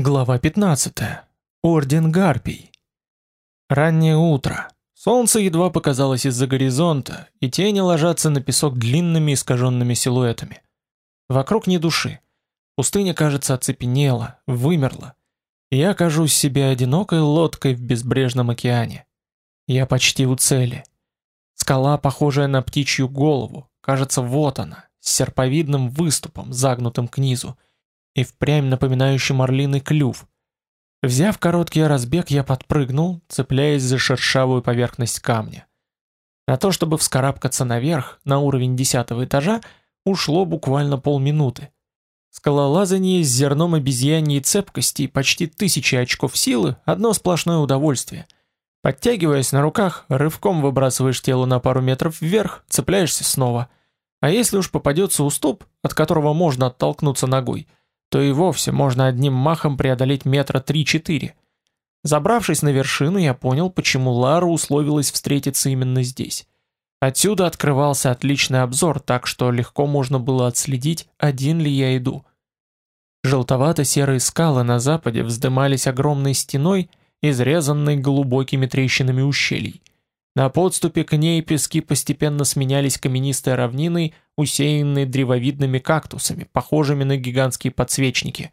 Глава 15. Орден Гарпий. Раннее утро. Солнце едва показалось из-за горизонта, и тени ложатся на песок длинными искаженными силуэтами. Вокруг ни души. Пустыня, кажется, оцепенела, вымерла. Я кажусь себе одинокой лодкой в безбрежном океане. Я почти у цели. Скала, похожая на птичью голову, кажется, вот она, с серповидным выступом, загнутым к низу, и впрямь напоминающий орлиный клюв. Взяв короткий разбег, я подпрыгнул, цепляясь за шершавую поверхность камня. На то, чтобы вскарабкаться наверх, на уровень десятого этажа, ушло буквально полминуты. Скалолазание с зерном обезьяньей цепкости и почти тысячи очков силы – одно сплошное удовольствие. Подтягиваясь на руках, рывком выбрасываешь тело на пару метров вверх, цепляешься снова. А если уж попадется уступ, от которого можно оттолкнуться ногой – то и вовсе можно одним махом преодолеть метра три-четыре. Забравшись на вершину, я понял, почему Лара условилась встретиться именно здесь. Отсюда открывался отличный обзор, так что легко можно было отследить, один ли я иду. Желтовато-серые скалы на западе вздымались огромной стеной, изрезанной глубокими трещинами ущелий. На подступе к ней пески постепенно сменялись каменистой равниной, усеянной древовидными кактусами, похожими на гигантские подсвечники.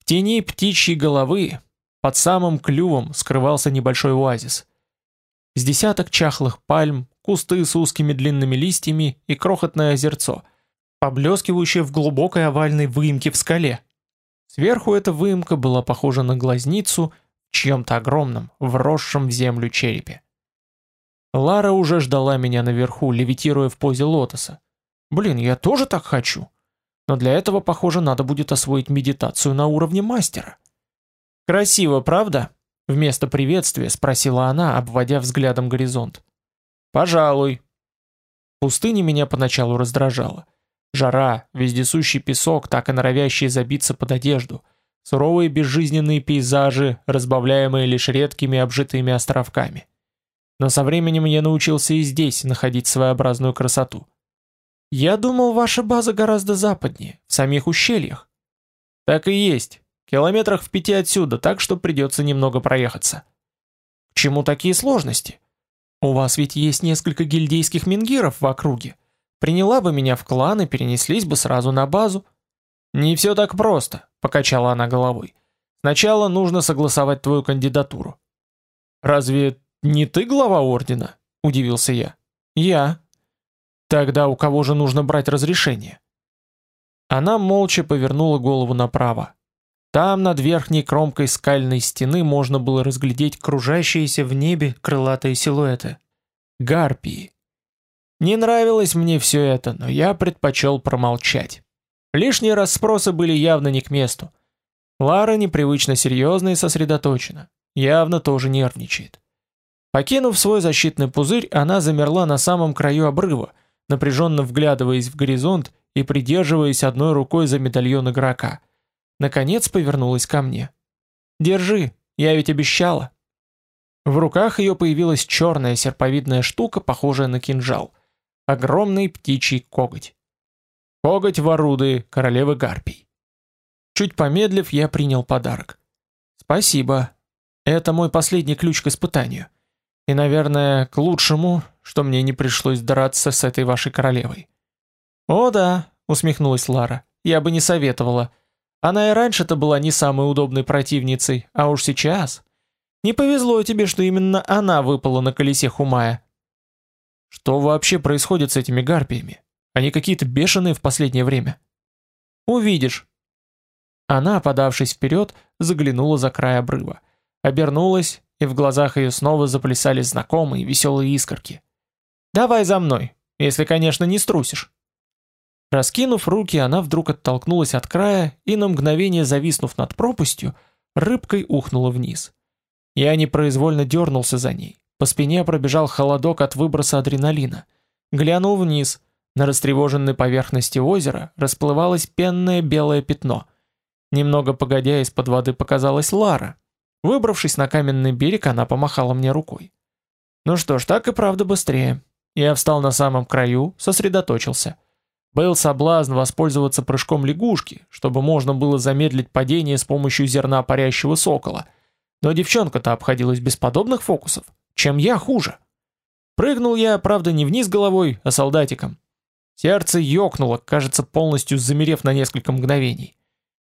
В тени птичьей головы, под самым клювом, скрывался небольшой оазис. С десяток чахлых пальм, кусты с узкими длинными листьями и крохотное озерцо, поблескивающее в глубокой овальной выемке в скале. Сверху эта выемка была похожа на глазницу в чьем-то огромном, вросшем в землю черепе. Лара уже ждала меня наверху, левитируя в позе лотоса. Блин, я тоже так хочу. Но для этого, похоже, надо будет освоить медитацию на уровне мастера. Красиво, правда? Вместо приветствия спросила она, обводя взглядом горизонт. Пожалуй. Пустыня меня поначалу раздражала. Жара, вездесущий песок, так и норовящий забиться под одежду, суровые безжизненные пейзажи, разбавляемые лишь редкими обжитыми островками. Но со временем я научился и здесь находить своеобразную красоту. Я думал, ваша база гораздо западнее, в самих ущельях. Так и есть. Километрах в пяти отсюда, так что придется немного проехаться. К чему такие сложности? У вас ведь есть несколько гильдейских мингиров в округе. Приняла бы меня в клан и перенеслись бы сразу на базу. Не все так просто, покачала она головой. Сначала нужно согласовать твою кандидатуру. Разве «Не ты глава ордена?» – удивился я. «Я». «Тогда у кого же нужно брать разрешение?» Она молча повернула голову направо. Там, над верхней кромкой скальной стены, можно было разглядеть кружащиеся в небе крылатые силуэты. Гарпии. Не нравилось мне все это, но я предпочел промолчать. Лишние расспросы были явно не к месту. Лара непривычно серьезна и сосредоточена. Явно тоже нервничает. Покинув свой защитный пузырь, она замерла на самом краю обрыва, напряженно вглядываясь в горизонт и придерживаясь одной рукой за медальон игрока. Наконец повернулась ко мне. «Держи, я ведь обещала». В руках ее появилась черная серповидная штука, похожая на кинжал. Огромный птичий коготь. Коготь Варуды, королевы Гарпий. Чуть помедлив, я принял подарок. «Спасибо. Это мой последний ключ к испытанию». И, наверное, к лучшему, что мне не пришлось драться с этой вашей королевой. О да, усмехнулась Лара. Я бы не советовала. Она и раньше-то была не самой удобной противницей, а уж сейчас. Не повезло тебе, что именно она выпала на колесе Хумая. Что вообще происходит с этими гарпиями? Они какие-то бешеные в последнее время. Увидишь. Она, подавшись вперед, заглянула за край обрыва. Обернулась и в глазах ее снова заплясали знакомые веселые искорки. «Давай за мной, если, конечно, не струсишь». Раскинув руки, она вдруг оттолкнулась от края и на мгновение зависнув над пропастью, рыбкой ухнула вниз. Я непроизвольно дернулся за ней. По спине пробежал холодок от выброса адреналина. Глянул вниз. На растревоженной поверхности озера расплывалось пенное белое пятно. Немного погодя из-под воды показалась Лара, Выбравшись на каменный берег, она помахала мне рукой. Ну что ж, так и правда быстрее. Я встал на самом краю, сосредоточился. Был соблазн воспользоваться прыжком лягушки, чтобы можно было замедлить падение с помощью зерна парящего сокола. Но девчонка-то обходилась без подобных фокусов. Чем я хуже? Прыгнул я, правда, не вниз головой, а солдатиком. Сердце ёкнуло, кажется, полностью замерев на несколько мгновений.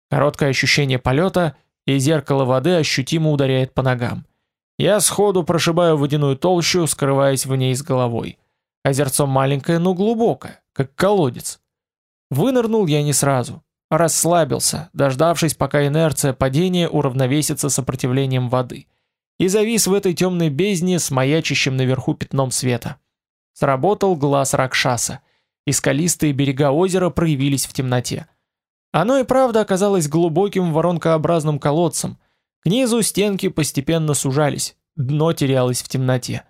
Короткое ощущение полета, и зеркало воды ощутимо ударяет по ногам. Я сходу прошибаю водяную толщу, скрываясь в ней с головой. Озерцо маленькое, но глубокое, как колодец. Вынырнул я не сразу. Расслабился, дождавшись, пока инерция падения уравновесится сопротивлением воды. И завис в этой темной бездне с маячащим наверху пятном света. Сработал глаз Ракшаса, и скалистые берега озера проявились в темноте. Оно и правда оказалось глубоким воронкообразным колодцем. К низу стенки постепенно сужались, дно терялось в темноте.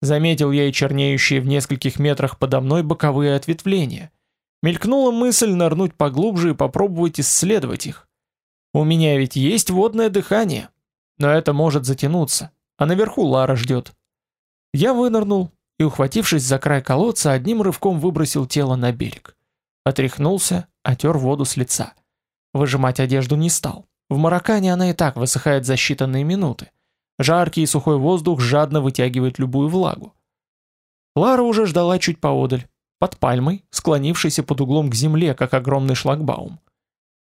Заметил я и чернеющие в нескольких метрах подо мной боковые ответвления. Мелькнула мысль нырнуть поглубже и попробовать исследовать их. У меня ведь есть водное дыхание, но это может затянуться, а наверху Лара ждет. Я вынырнул и, ухватившись за край колодца, одним рывком выбросил тело на берег. Отряхнулся, отер воду с лица. Выжимать одежду не стал. В Маракане она и так высыхает за считанные минуты. Жаркий и сухой воздух жадно вытягивает любую влагу. Лара уже ждала чуть поодаль, под пальмой, склонившейся под углом к земле, как огромный шлагбаум.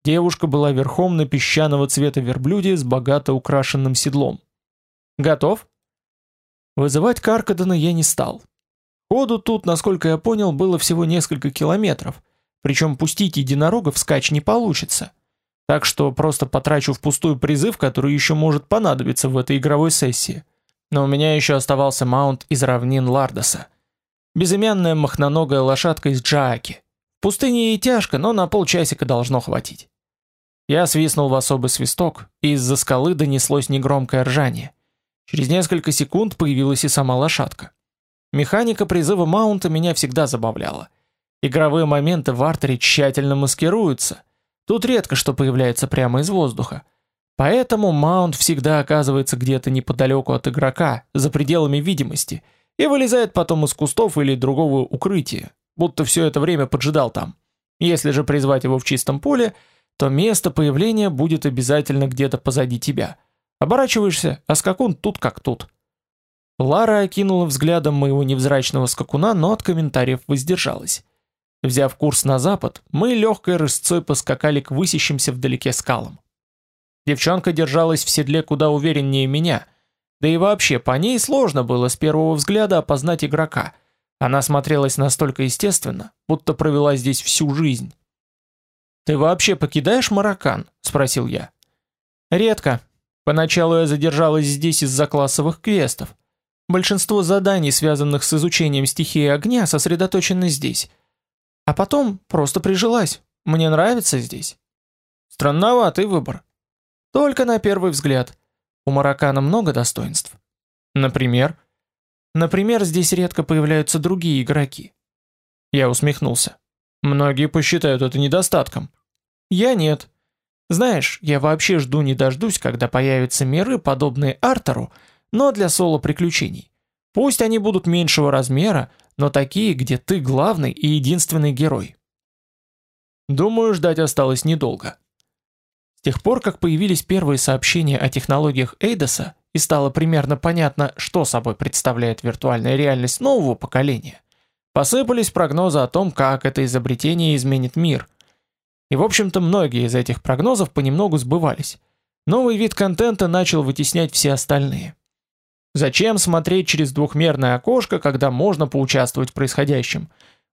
Девушка была верхом на песчаного цвета верблюде с богато украшенным седлом. «Готов?» Вызывать Каркадона я не стал. Ходу тут, насколько я понял, было всего несколько километров, причем пустить единорога вскачь не получится. Так что просто потрачу впустую призыв, который еще может понадобиться в этой игровой сессии. Но у меня еще оставался маунт из равнин Лардоса. Безымянная махноногая лошадка из Джааки. В пустыне ей тяжко, но на полчасика должно хватить. Я свистнул в особый свисток, и из-за скалы донеслось негромкое ржание. Через несколько секунд появилась и сама лошадка. Механика призыва маунта меня всегда забавляла. Игровые моменты в артере тщательно маскируются, Тут редко что появляется прямо из воздуха. Поэтому маунт всегда оказывается где-то неподалеку от игрока, за пределами видимости, и вылезает потом из кустов или другого укрытия, будто все это время поджидал там. Если же призвать его в чистом поле, то место появления будет обязательно где-то позади тебя. Оборачиваешься, а скакун тут как тут. Лара окинула взглядом моего невзрачного скакуна, но от комментариев воздержалась. Взяв курс на запад, мы легкой рысцой поскакали к высящимся вдалеке скалам. Девчонка держалась в седле куда увереннее меня, да и вообще по ней сложно было с первого взгляда опознать игрока. Она смотрелась настолько естественно, будто провела здесь всю жизнь. «Ты вообще покидаешь Маракан?» – спросил я. «Редко. Поначалу я задержалась здесь из-за классовых квестов. Большинство заданий, связанных с изучением стихии огня, сосредоточены здесь. А потом просто прижилась. Мне нравится здесь. Странноватый выбор. Только на первый взгляд. У Маракана много достоинств. Например? Например, здесь редко появляются другие игроки. Я усмехнулся. Многие посчитают это недостатком. Я нет. Знаешь, я вообще жду не дождусь, когда появятся миры, подобные Артеру, но для соло-приключений. Пусть они будут меньшего размера, но такие, где ты главный и единственный герой. Думаю, ждать осталось недолго. С тех пор, как появились первые сообщения о технологиях Эйдоса и стало примерно понятно, что собой представляет виртуальная реальность нового поколения, посыпались прогнозы о том, как это изобретение изменит мир. И в общем-то многие из этих прогнозов понемногу сбывались. Новый вид контента начал вытеснять все остальные. Зачем смотреть через двухмерное окошко, когда можно поучаствовать в происходящем?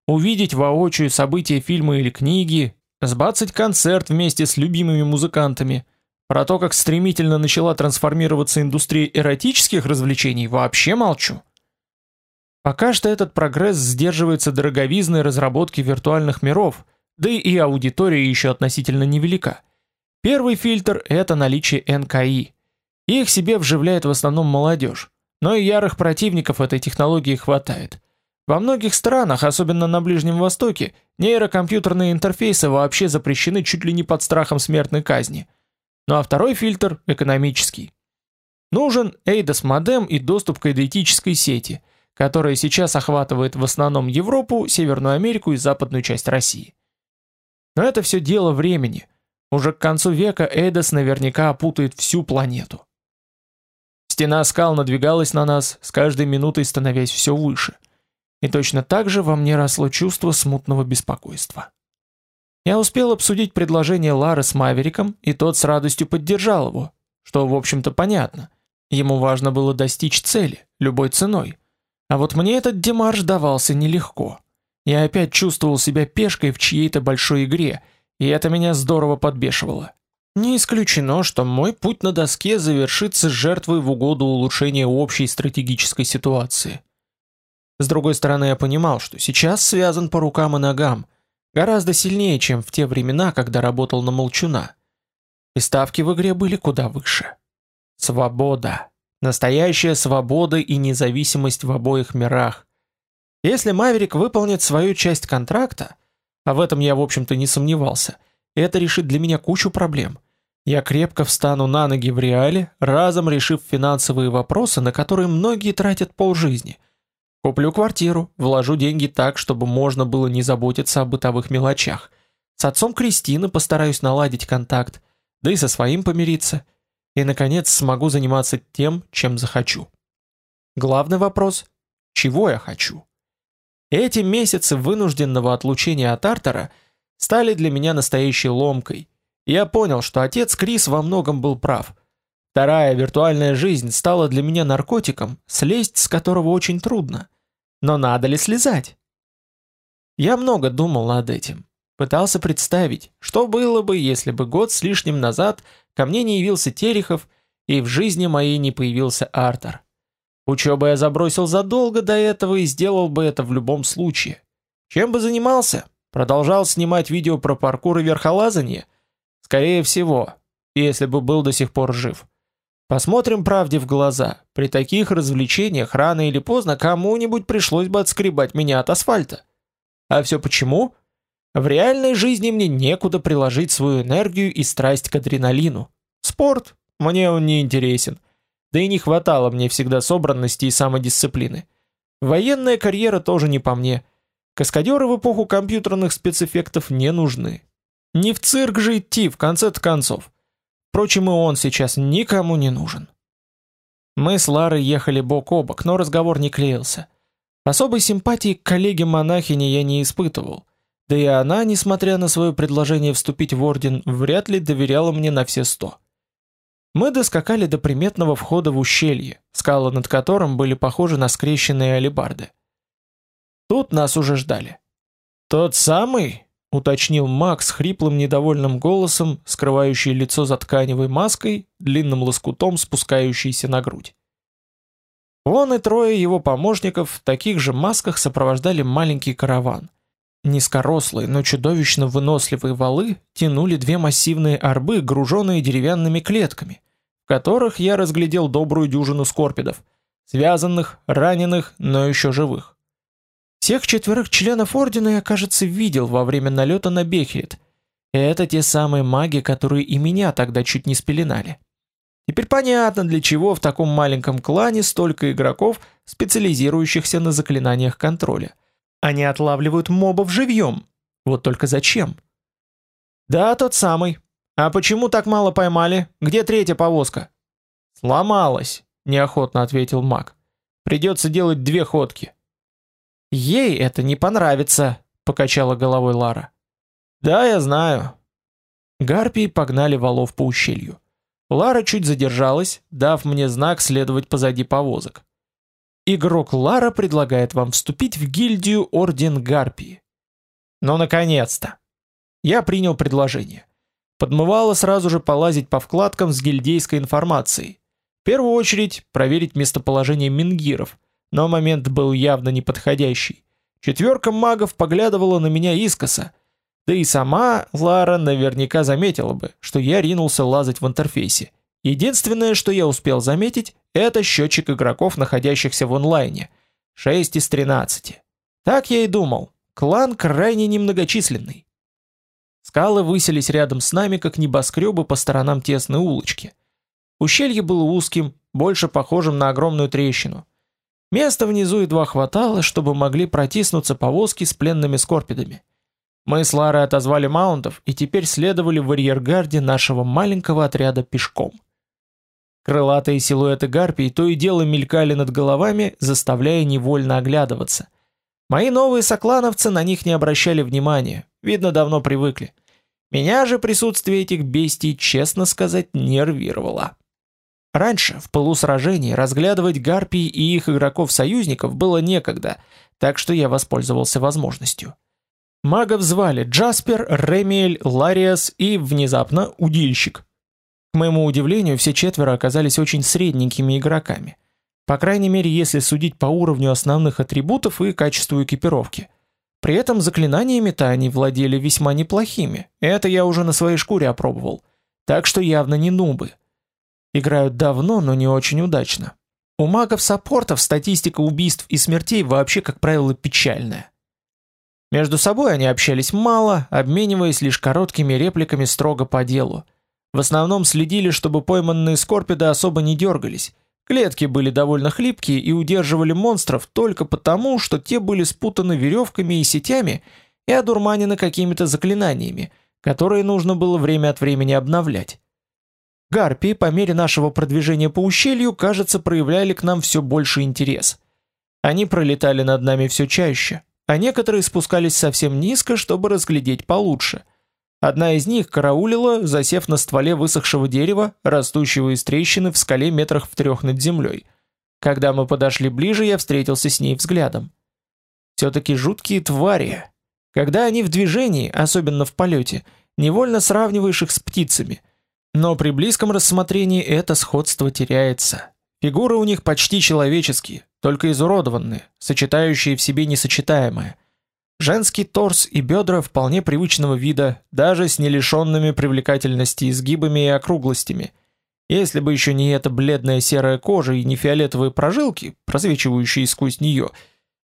Увидеть воочию события фильма или книги, сбацать концерт вместе с любимыми музыкантами. Про то, как стремительно начала трансформироваться индустрия эротических развлечений, вообще молчу. Пока что этот прогресс сдерживается дороговизной разработки виртуальных миров, да и аудитория еще относительно невелика. Первый фильтр – это наличие НКИ. Их себе вживляет в основном молодежь. Но и ярых противников этой технологии хватает. Во многих странах, особенно на Ближнем Востоке, нейрокомпьютерные интерфейсы вообще запрещены чуть ли не под страхом смертной казни. Ну а второй фильтр – экономический. Нужен эйдос-модем и доступ к эйдетической сети, которая сейчас охватывает в основном Европу, Северную Америку и западную часть России. Но это все дело времени. Уже к концу века Эйдос наверняка опутает всю планету. Стена скал надвигалась на нас, с каждой минутой становясь все выше. И точно так же во мне росло чувство смутного беспокойства. Я успел обсудить предложение Лары с Мавериком, и тот с радостью поддержал его, что, в общем-то, понятно. Ему важно было достичь цели, любой ценой. А вот мне этот демарш давался нелегко. Я опять чувствовал себя пешкой в чьей-то большой игре, и это меня здорово подбешивало. Не исключено, что мой путь на доске завершится жертвой в угоду улучшения общей стратегической ситуации. С другой стороны, я понимал, что сейчас связан по рукам и ногам, гораздо сильнее, чем в те времена, когда работал на молчуна. И ставки в игре были куда выше. Свобода. Настоящая свобода и независимость в обоих мирах. Если Маверик выполнит свою часть контракта, а в этом я в общем-то не сомневался, это решит для меня кучу проблем. Я крепко встану на ноги в реале, разом решив финансовые вопросы, на которые многие тратят полжизни. Куплю квартиру, вложу деньги так, чтобы можно было не заботиться о бытовых мелочах. С отцом Кристины постараюсь наладить контакт, да и со своим помириться. И, наконец, смогу заниматься тем, чем захочу. Главный вопрос – чего я хочу? Эти месяцы вынужденного отлучения от Артера стали для меня настоящей ломкой. Я понял, что отец Крис во многом был прав. Вторая виртуальная жизнь стала для меня наркотиком, слезть с которого очень трудно. Но надо ли слезать? Я много думал над этим. Пытался представить, что было бы, если бы год с лишним назад ко мне не явился Терехов и в жизни моей не появился Артер. Учебу я забросил задолго до этого и сделал бы это в любом случае. Чем бы занимался? Продолжал снимать видео про паркур и верхолазание? Скорее всего, если бы был до сих пор жив. Посмотрим правде в глаза. При таких развлечениях рано или поздно кому-нибудь пришлось бы отскребать меня от асфальта. А все почему? В реальной жизни мне некуда приложить свою энергию и страсть к адреналину. Спорт? Мне он не интересен. Да и не хватало мне всегда собранности и самодисциплины. Военная карьера тоже не по мне. Каскадеры в эпоху компьютерных спецэффектов не нужны. Не в цирк же идти, в конце-то концов. Впрочем, и он сейчас никому не нужен. Мы с Ларой ехали бок о бок, но разговор не клеился. Особой симпатии к коллеге-монахине я не испытывал. Да и она, несмотря на свое предложение вступить в орден, вряд ли доверяла мне на все сто. Мы доскакали до приметного входа в ущелье, скалы над которым были похожи на скрещенные алебарды. Тут нас уже ждали. «Тот самый?» — уточнил Макс хриплым недовольным голосом, скрывающий лицо за тканевой маской, длинным лоскутом, спускающейся на грудь. Он и трое его помощников в таких же масках сопровождали маленький караван. Низкорослые, но чудовищно выносливые валы тянули две массивные арбы, груженные деревянными клетками, в которых я разглядел добрую дюжину скорпидов, связанных, раненых, но еще живых. Всех четверых членов Ордена я, кажется, видел во время налета на Бехет. Это те самые маги, которые и меня тогда чуть не спеленали. Теперь понятно, для чего в таком маленьком клане столько игроков, специализирующихся на заклинаниях контроля. Они отлавливают мобов живьем. Вот только зачем? Да, тот самый. А почему так мало поймали? Где третья повозка? Сломалась, неохотно ответил Мак. Придется делать две ходки. Ей это не понравится, покачала головой Лара. Да, я знаю. Гарпии погнали валов по ущелью. Лара чуть задержалась, дав мне знак следовать позади повозок. Игрок Лара предлагает вам вступить в гильдию Орден Гарпии. Ну, наконец-то! Я принял предложение. Подмывало сразу же полазить по вкладкам с гильдейской информацией. В первую очередь проверить местоположение мингиров, но момент был явно неподходящий. Четверка магов поглядывала на меня искоса, да и сама Лара наверняка заметила бы, что я ринулся лазать в интерфейсе. Единственное, что я успел заметить, это счетчик игроков, находящихся в онлайне. 6 из 13. Так я и думал. Клан крайне немногочисленный. Скалы высились рядом с нами, как небоскребы по сторонам тесной улочки. Ущелье было узким, больше похожим на огромную трещину. Места внизу едва хватало, чтобы могли протиснуться повозки с пленными скорпидами. Мы с Ларой отозвали маунтов и теперь следовали в арьергарде нашего маленького отряда пешком. Крылатые силуэты гарпий то и дело мелькали над головами, заставляя невольно оглядываться. Мои новые соклановцы на них не обращали внимания, видно, давно привыкли. Меня же присутствие этих бестий, честно сказать, нервировало. Раньше, в полусражении, разглядывать гарпий и их игроков-союзников было некогда, так что я воспользовался возможностью. Магов звали Джаспер, Ремиэль, Лариас и, внезапно, Удильщик. К моему удивлению, все четверо оказались очень средненькими игроками. По крайней мере, если судить по уровню основных атрибутов и качеству экипировки. При этом заклинаниями-то они владели весьма неплохими. Это я уже на своей шкуре опробовал. Так что явно не нубы. Играют давно, но не очень удачно. У магов-саппортов статистика убийств и смертей вообще, как правило, печальная. Между собой они общались мало, обмениваясь лишь короткими репликами строго по делу. В основном следили, чтобы пойманные скорпиды особо не дергались. Клетки были довольно хлипкие и удерживали монстров только потому, что те были спутаны веревками и сетями и одурманены какими-то заклинаниями, которые нужно было время от времени обновлять. Гарпии по мере нашего продвижения по ущелью, кажется, проявляли к нам все больше интерес. Они пролетали над нами все чаще, а некоторые спускались совсем низко, чтобы разглядеть получше – Одна из них караулила, засев на стволе высохшего дерева, растущего из трещины в скале метрах в трех над землей. Когда мы подошли ближе, я встретился с ней взглядом. Все-таки жуткие твари. Когда они в движении, особенно в полете, невольно сравниваешь их с птицами. Но при близком рассмотрении это сходство теряется. Фигуры у них почти человеческие, только изуродованные, сочетающие в себе несочетаемое – Женский торс и бедра вполне привычного вида, даже с нелишенными привлекательности изгибами и округлостями. Если бы еще не эта бледная серая кожа и не фиолетовые прожилки, просвечивающие сквозь нее,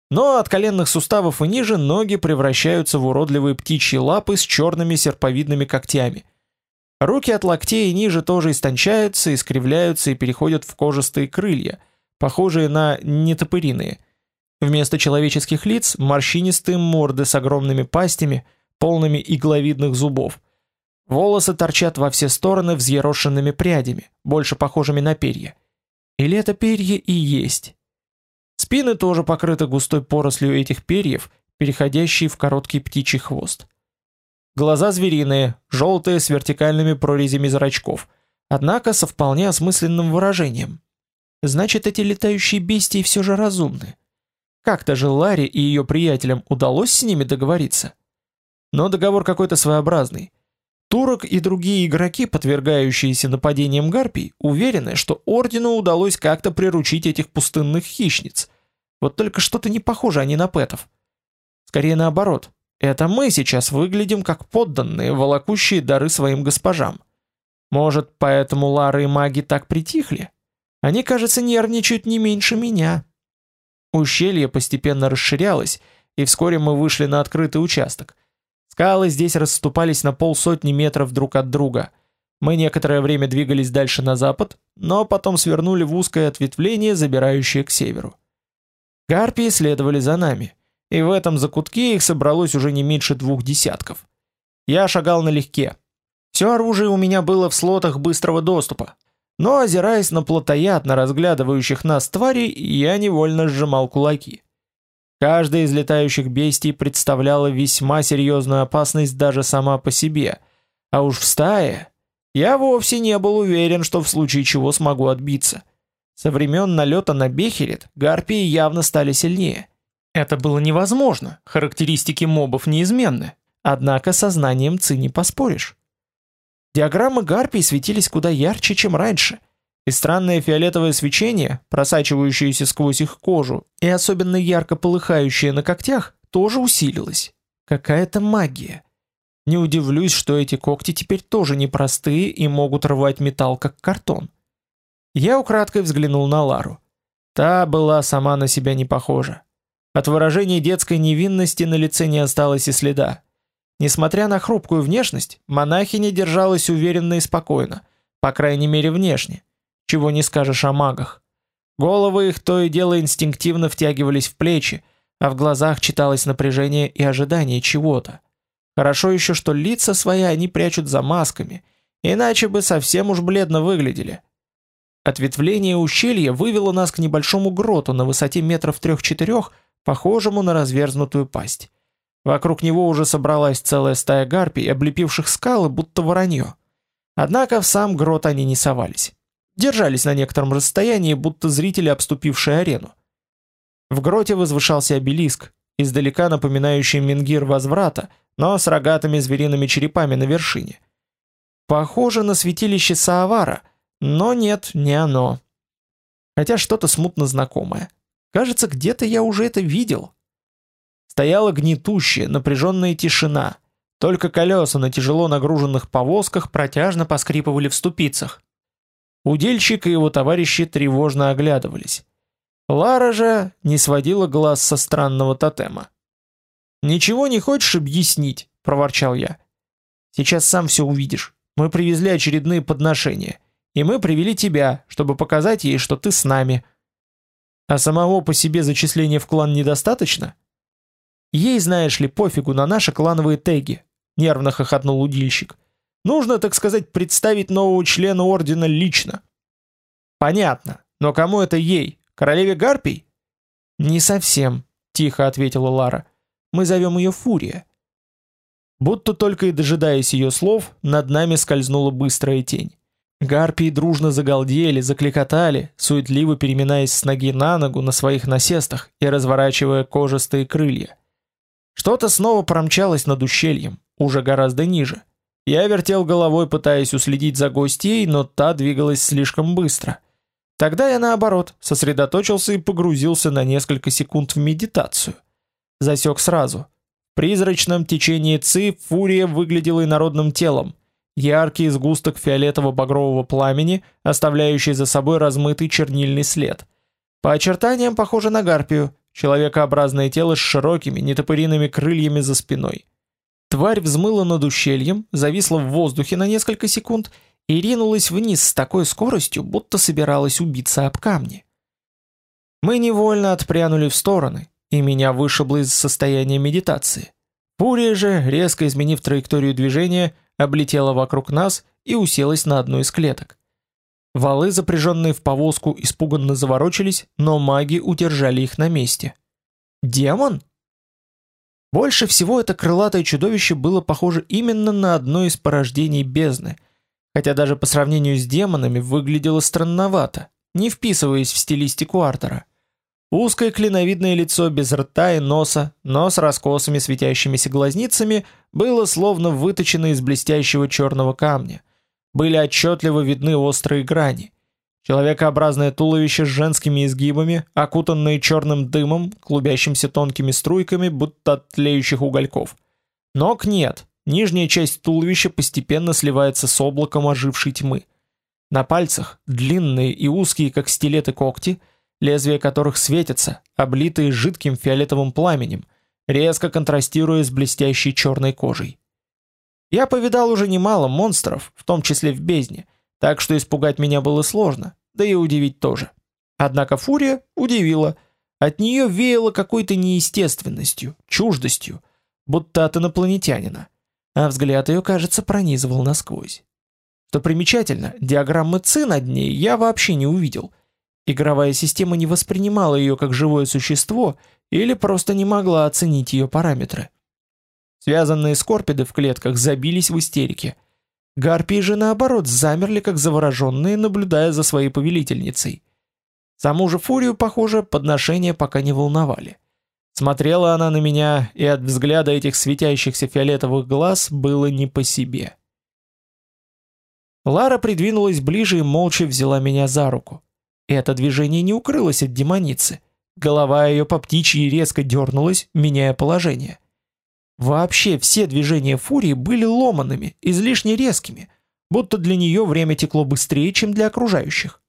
но от коленных суставов и ниже ноги превращаются в уродливые птичьи лапы с черными серповидными когтями. Руки от локтей и ниже тоже истончаются, искривляются и переходят в кожистые крылья, похожие на нетопыриные – Вместо человеческих лиц морщинистые морды с огромными пастями, полными игловидных зубов. Волосы торчат во все стороны взъерошенными прядями, больше похожими на перья. Или это перья и есть? Спины тоже покрыты густой порослью этих перьев, переходящей в короткий птичий хвост. Глаза звериные, желтые с вертикальными прорезями зрачков, однако со вполне осмысленным выражением. Значит, эти летающие бестии все же разумны. Как-то же Ларе и ее приятелям удалось с ними договориться. Но договор какой-то своеобразный. Турок и другие игроки, подвергающиеся нападениям гарпий, уверены, что Ордену удалось как-то приручить этих пустынных хищниц. Вот только что-то не похоже они на пэтов. Скорее наоборот. Это мы сейчас выглядим как подданные, волокущие дары своим госпожам. Может, поэтому Лары и маги так притихли? Они, кажется, нервничают не меньше меня. Ущелье постепенно расширялось, и вскоре мы вышли на открытый участок. Скалы здесь расступались на полсотни метров друг от друга. Мы некоторое время двигались дальше на запад, но потом свернули в узкое ответвление, забирающее к северу. Гарпии следовали за нами, и в этом закутке их собралось уже не меньше двух десятков. Я шагал налегке. Все оружие у меня было в слотах быстрого доступа, но, озираясь на плотоядно разглядывающих нас тварей, я невольно сжимал кулаки. Каждая из летающих бестий представляла весьма серьезную опасность даже сама по себе, а уж в стае я вовсе не был уверен, что в случае чего смогу отбиться. Со времен налета на Бехерет гарпии явно стали сильнее. Это было невозможно, характеристики мобов неизменны, однако со знанием ци не поспоришь. Диаграммы гарпий светились куда ярче, чем раньше, и странное фиолетовое свечение, просачивающееся сквозь их кожу и особенно ярко полыхающее на когтях, тоже усилилось. Какая-то магия. Не удивлюсь, что эти когти теперь тоже непростые и могут рвать металл, как картон. Я украдкой взглянул на Лару. Та была сама на себя не похожа. От выражения детской невинности на лице не осталось и следа. Несмотря на хрупкую внешность, монахиня держалась уверенно и спокойно, по крайней мере внешне. Чего не скажешь о магах. Головы их то и дело инстинктивно втягивались в плечи, а в глазах читалось напряжение и ожидание чего-то. Хорошо еще, что лица свои они прячут за масками, иначе бы совсем уж бледно выглядели. Ответвление ущелья вывело нас к небольшому гроту на высоте метров трех-четырех, похожему на разверзнутую пасть. Вокруг него уже собралась целая стая гарпий, облепивших скалы, будто воронье. Однако в сам грот они не совались. Держались на некотором расстоянии, будто зрители, обступившие арену. В гроте возвышался обелиск, издалека напоминающий менгир возврата, но с рогатыми звериными черепами на вершине. Похоже на святилище Саавара, но нет, не оно. Хотя что-то смутно знакомое. Кажется, где-то я уже это видел. Стояла гнетущая, напряженная тишина. Только колеса на тяжело нагруженных повозках протяжно поскрипывали в ступицах. Удельщик и его товарищи тревожно оглядывались. Лара же не сводила глаз со странного тотема. «Ничего не хочешь объяснить?» – проворчал я. «Сейчас сам все увидишь. Мы привезли очередные подношения. И мы привели тебя, чтобы показать ей, что ты с нами. А самого по себе зачисления в клан недостаточно?» «Ей, знаешь ли, пофигу на наши клановые теги», – нервно хохотнул удильщик. «Нужно, так сказать, представить нового члена ордена лично». «Понятно. Но кому это ей? Королеве Гарпий?» «Не совсем», – тихо ответила Лара. Мы зовем ее Фурия. Будто только и дожидаясь ее слов, над нами скользнула быстрая тень. Гарпии дружно загалдели, закликотали, суетливо переминаясь с ноги на ногу на своих насестах и разворачивая кожистые крылья. Что-то снова промчалось над ущельем, уже гораздо ниже. Я вертел головой, пытаясь уследить за гостьей, но та двигалась слишком быстро. Тогда я наоборот сосредоточился и погрузился на несколько секунд в медитацию – засек сразу. В призрачном течении ци фурия выглядела инородным телом, яркий сгусток фиолетово-багрового пламени, оставляющий за собой размытый чернильный след. По очертаниям похоже на гарпию, человекообразное тело с широкими, нетопыриными крыльями за спиной. Тварь взмыла над ущельем, зависла в воздухе на несколько секунд и ринулась вниз с такой скоростью, будто собиралась убиться об камни. Мы невольно отпрянули в стороны, и меня вышибло из состояния медитации. Пурия же, резко изменив траекторию движения, облетела вокруг нас и уселась на одну из клеток. Валы, запряженные в повозку, испуганно заворочились, но маги удержали их на месте. «Демон?» Больше всего это крылатое чудовище было похоже именно на одно из порождений бездны, хотя даже по сравнению с демонами выглядело странновато, не вписываясь в стилистику Артера. Узкое клиновидное лицо без рта и носа, но с раскосыми светящимися глазницами, было словно выточено из блестящего черного камня. Были отчетливо видны острые грани. Человекообразное туловище с женскими изгибами, окутанное черным дымом, клубящимся тонкими струйками, будто от тлеющих угольков. Ног нет, нижняя часть туловища постепенно сливается с облаком ожившей тьмы. На пальцах длинные и узкие, как стилеты когти – лезвия которых светятся, облитые жидким фиолетовым пламенем, резко контрастируя с блестящей черной кожей. Я повидал уже немало монстров, в том числе в бездне, так что испугать меня было сложно, да и удивить тоже. Однако фурия удивила. От нее веяло какой-то неестественностью, чуждостью, будто от инопланетянина. А взгляд ее, кажется, пронизывал насквозь. Что примечательно, диаграммы ЦИ над ней я вообще не увидел — Игровая система не воспринимала ее как живое существо или просто не могла оценить ее параметры. Связанные скорпиды в клетках забились в истерике. Гарпии же наоборот замерли как завороженные, наблюдая за своей повелительницей. Саму же фурию, похоже, подношения пока не волновали. Смотрела она на меня, и от взгляда этих светящихся фиолетовых глаз было не по себе. Лара придвинулась ближе и молча взяла меня за руку. Это движение не укрылось от демоницы. Голова ее по птичьи резко дернулась, меняя положение. Вообще все движения Фурии были ломанными, излишне резкими, будто для нее время текло быстрее, чем для окружающих.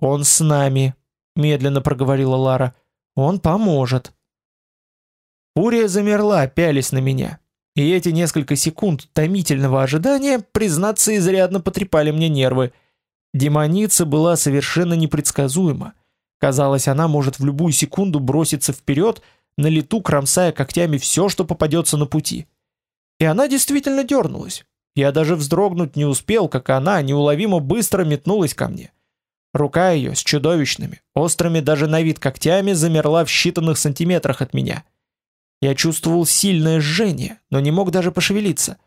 «Он с нами», — медленно проговорила Лара. «Он поможет». Фурия замерла, пялись на меня. И эти несколько секунд томительного ожидания, признаться, изрядно потрепали мне нервы — Демоница была совершенно непредсказуема. Казалось, она может в любую секунду броситься вперед, на лету кромсая когтями все, что попадется на пути. И она действительно дернулась. Я даже вздрогнуть не успел, как она неуловимо быстро метнулась ко мне. Рука ее с чудовищными, острыми даже на вид когтями замерла в считанных сантиметрах от меня. Я чувствовал сильное жжение, но не мог даже пошевелиться.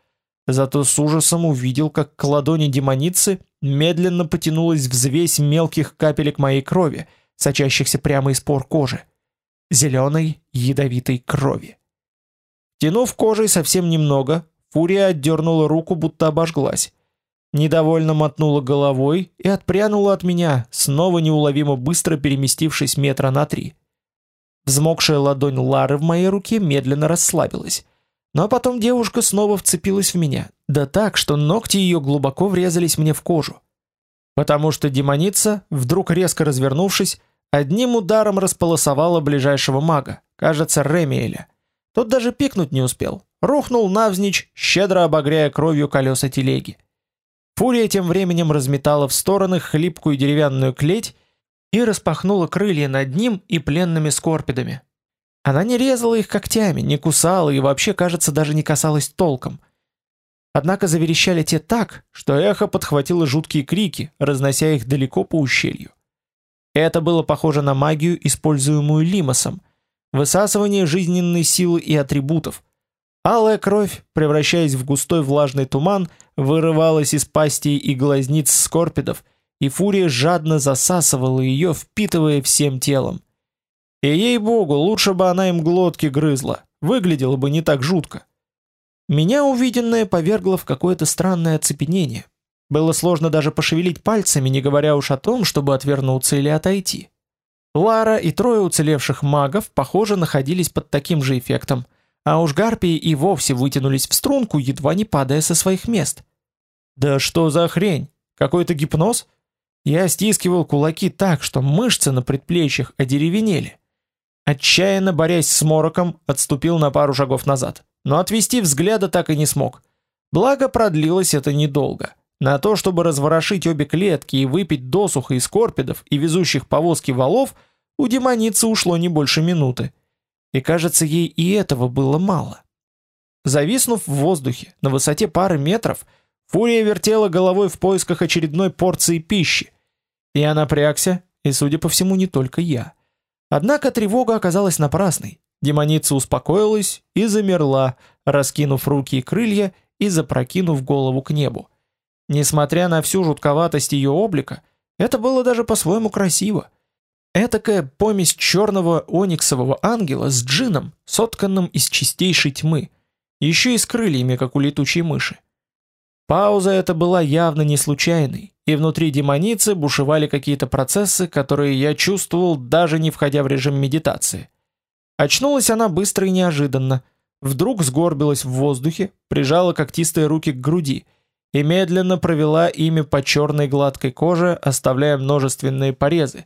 Зато с ужасом увидел, как к ладони демоницы медленно потянулась взвесь мелких капелек моей крови, сочащихся прямо из пор кожи. Зеленой, ядовитой крови. Тянув кожей совсем немного, фурия отдернула руку, будто обожглась. Недовольно мотнула головой и отпрянула от меня, снова неуловимо быстро переместившись метра на три. Взмокшая ладонь Лары в моей руке медленно расслабилась. Но потом девушка снова вцепилась в меня, да так, что ногти ее глубоко врезались мне в кожу. Потому что демоница, вдруг резко развернувшись, одним ударом располосовала ближайшего мага, кажется, Ремиэля. Тот даже пикнуть не успел, рухнул навзничь, щедро обогряя кровью колеса телеги. Фурия тем временем разметала в стороны хлипкую деревянную клеть и распахнула крылья над ним и пленными скорпидами. Она не резала их когтями, не кусала и вообще, кажется, даже не касалась толком. Однако заверещали те так, что эхо подхватило жуткие крики, разнося их далеко по ущелью. Это было похоже на магию, используемую Лимосом, высасывание жизненной силы и атрибутов. Алая кровь, превращаясь в густой влажный туман, вырывалась из пастей и глазниц скорпидов, и фурия жадно засасывала ее, впитывая всем телом. И ей-богу, лучше бы она им глотки грызла, выглядело бы не так жутко. Меня увиденное повергло в какое-то странное оцепенение. Было сложно даже пошевелить пальцами, не говоря уж о том, чтобы отвернуться или отойти. Лара и трое уцелевших магов, похоже, находились под таким же эффектом, а уж гарпии и вовсе вытянулись в струнку, едва не падая со своих мест. Да что за хрень? Какой-то гипноз? Я стискивал кулаки так, что мышцы на предплечьях одеревенели. Отчаянно борясь с мороком, отступил на пару шагов назад, но отвести взгляда так и не смог. Благо продлилось это недолго. На то, чтобы разворошить обе клетки и выпить досуха из корпидов и везущих повозки валов, у демоницы ушло не больше минуты. И кажется, ей и этого было мало. Зависнув в воздухе на высоте пары метров, фурия вертела головой в поисках очередной порции пищи. Я напрягся, и, судя по всему, не только я. Однако тревога оказалась напрасной. Демоница успокоилась и замерла, раскинув руки и крылья и запрокинув голову к небу. Несмотря на всю жутковатость ее облика, это было даже по-своему красиво. Этакая помесь черного ониксового ангела с джином, сотканным из чистейшей тьмы, еще и с крыльями, как у летучей мыши. Пауза эта была явно не случайной, и внутри демоницы бушевали какие-то процессы, которые я чувствовал, даже не входя в режим медитации. Очнулась она быстро и неожиданно. Вдруг сгорбилась в воздухе, прижала когтистые руки к груди и медленно провела ими по черной гладкой коже, оставляя множественные порезы,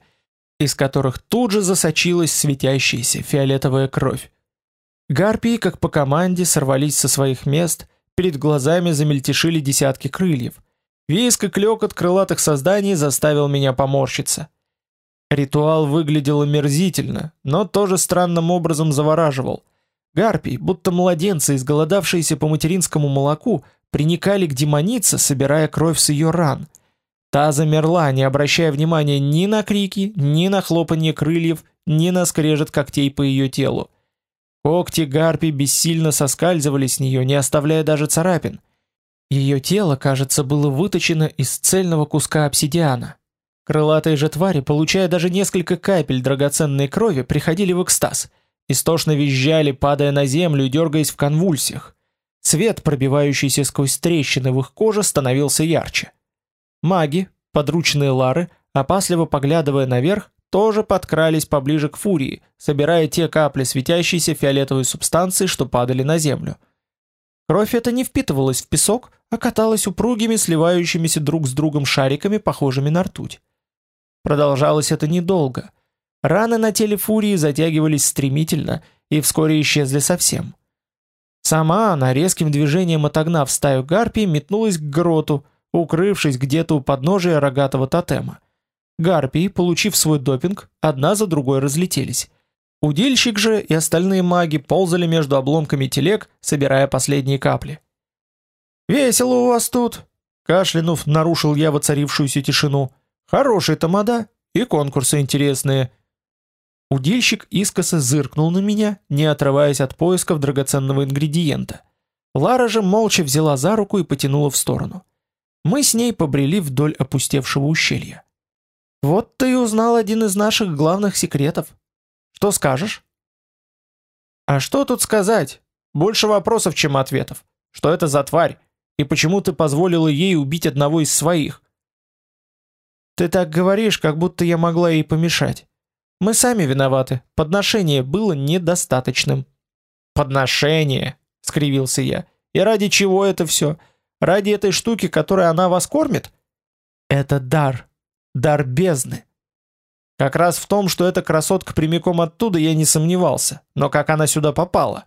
из которых тут же засочилась светящаяся фиолетовая кровь. Гарпии, как по команде, сорвались со своих мест, перед глазами замельтешили десятки крыльев — Виск и клёкот крылатых созданий заставил меня поморщиться. Ритуал выглядел омерзительно, но тоже странным образом завораживал. Гарпии, будто младенцы, изголодавшиеся по материнскому молоку, приникали к демонице, собирая кровь с ее ран. Та замерла, не обращая внимания ни на крики, ни на хлопанье крыльев, ни на скрежет когтей по ее телу. Когти гарпи бессильно соскальзывали с нее, не оставляя даже царапин. Ее тело, кажется, было выточено из цельного куска обсидиана. Крылатые же твари, получая даже несколько капель драгоценной крови, приходили в экстаз. Истошно визжали, падая на землю и дергаясь в конвульсиях. Свет, пробивающийся сквозь трещины в их коже, становился ярче. Маги, подручные Лары, опасливо поглядывая наверх, тоже подкрались поближе к фурии, собирая те капли светящейся фиолетовой субстанции, что падали на землю – Кровь эта не впитывалась в песок, а каталась упругими, сливающимися друг с другом шариками, похожими на ртуть. Продолжалось это недолго. Раны на теле фурии затягивались стремительно и вскоре исчезли совсем. Сама она, резким движением отогнав стаю гарпий, метнулась к гроту, укрывшись где-то у подножия рогатого тотема. Гарпии, получив свой допинг, одна за другой разлетелись. Удильщик же и остальные маги ползали между обломками телег, собирая последние капли. «Весело у вас тут!» Кашлянув, нарушил я воцарившуюся тишину. «Хороший тамада и конкурсы интересные». Удильщик искоса зыркнул на меня, не отрываясь от поисков драгоценного ингредиента. Лара же молча взяла за руку и потянула в сторону. Мы с ней побрели вдоль опустевшего ущелья. «Вот ты и узнал один из наших главных секретов. Что скажешь?» «А что тут сказать? Больше вопросов, чем ответов. Что это за тварь? И почему ты позволила ей убить одного из своих?» «Ты так говоришь, как будто я могла ей помешать. Мы сами виноваты. Подношение было недостаточным». «Подношение!» — скривился я. «И ради чего это все? Ради этой штуки, которой она вас кормит?» «Это дар. Дар бездны. Как раз в том, что эта красотка прямиком оттуда, я не сомневался. Но как она сюда попала?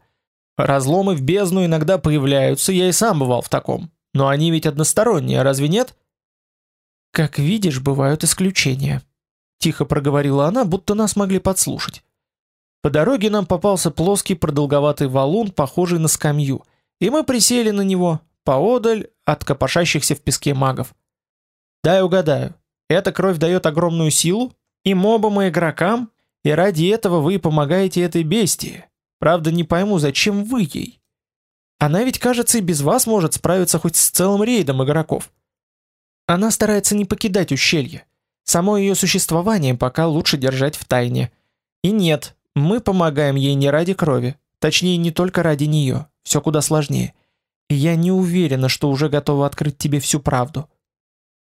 Разломы в бездну иногда появляются, я и сам бывал в таком. Но они ведь односторонние, разве нет? Как видишь, бывают исключения. Тихо проговорила она, будто нас могли подслушать. По дороге нам попался плоский продолговатый валун, похожий на скамью, и мы присели на него, поодаль от копошащихся в песке магов. Дай угадаю, эта кровь дает огромную силу? И мобам, и игрокам? И ради этого вы помогаете этой бестии. Правда, не пойму, зачем вы ей? Она ведь, кажется, и без вас может справиться хоть с целым рейдом игроков. Она старается не покидать ущелье. Само ее существование пока лучше держать в тайне. И нет, мы помогаем ей не ради крови. Точнее, не только ради нее. Все куда сложнее. И я не уверена, что уже готова открыть тебе всю правду.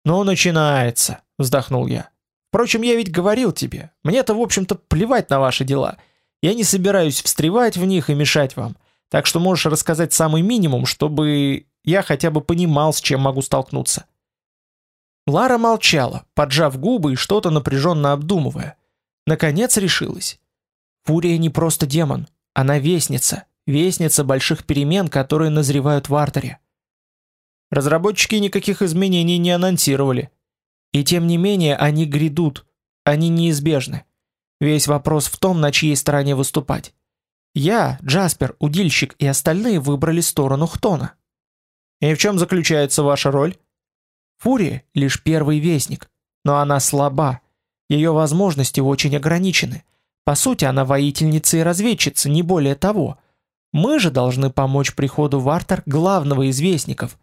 «Ну, начинается», — вздохнул я. Впрочем, я ведь говорил тебе, мне-то, в общем-то, плевать на ваши дела. Я не собираюсь встревать в них и мешать вам. Так что можешь рассказать самый минимум, чтобы я хотя бы понимал, с чем могу столкнуться». Лара молчала, поджав губы и что-то напряженно обдумывая. Наконец решилась. Фурия не просто демон, она вестница, вестница больших перемен, которые назревают в артере. Разработчики никаких изменений не анонсировали, и тем не менее они грядут, они неизбежны. Весь вопрос в том, на чьей стороне выступать. Я, Джаспер, Удильщик и остальные выбрали сторону Хтона. И в чем заключается ваша роль? Фурия — лишь первый вестник, но она слаба, ее возможности очень ограничены. По сути, она воительница и разведчица, не более того. Мы же должны помочь приходу в Артер главного из вестников,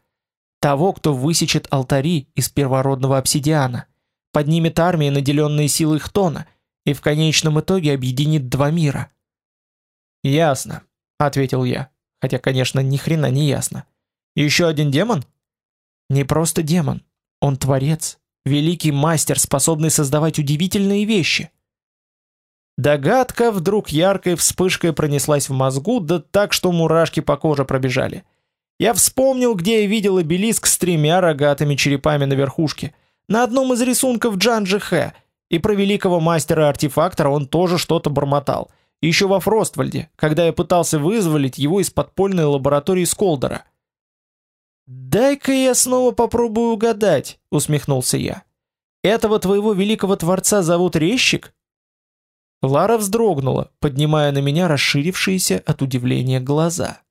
того, кто высечет алтари из первородного обсидиана, поднимет армии, наделенные силой Хтона, и в конечном итоге объединит два мира. «Ясно», — ответил я, хотя, конечно, ни хрена не ясно. «Еще один демон?» «Не просто демон, он творец, великий мастер, способный создавать удивительные вещи». Догадка вдруг яркой вспышкой пронеслась в мозгу, да так, что мурашки по коже пробежали. Я вспомнил, где я видел обелиск с тремя рогатыми черепами на верхушке. На одном из рисунков Джанджи Хэ. И про великого мастера-артефактора он тоже что-то бормотал. Еще во Фроствальде, когда я пытался вызволить его из подпольной лаборатории Сколдера. «Дай-ка я снова попробую угадать», — усмехнулся я. «Этого твоего великого творца зовут Резчик?» Лара вздрогнула, поднимая на меня расширившиеся от удивления глаза.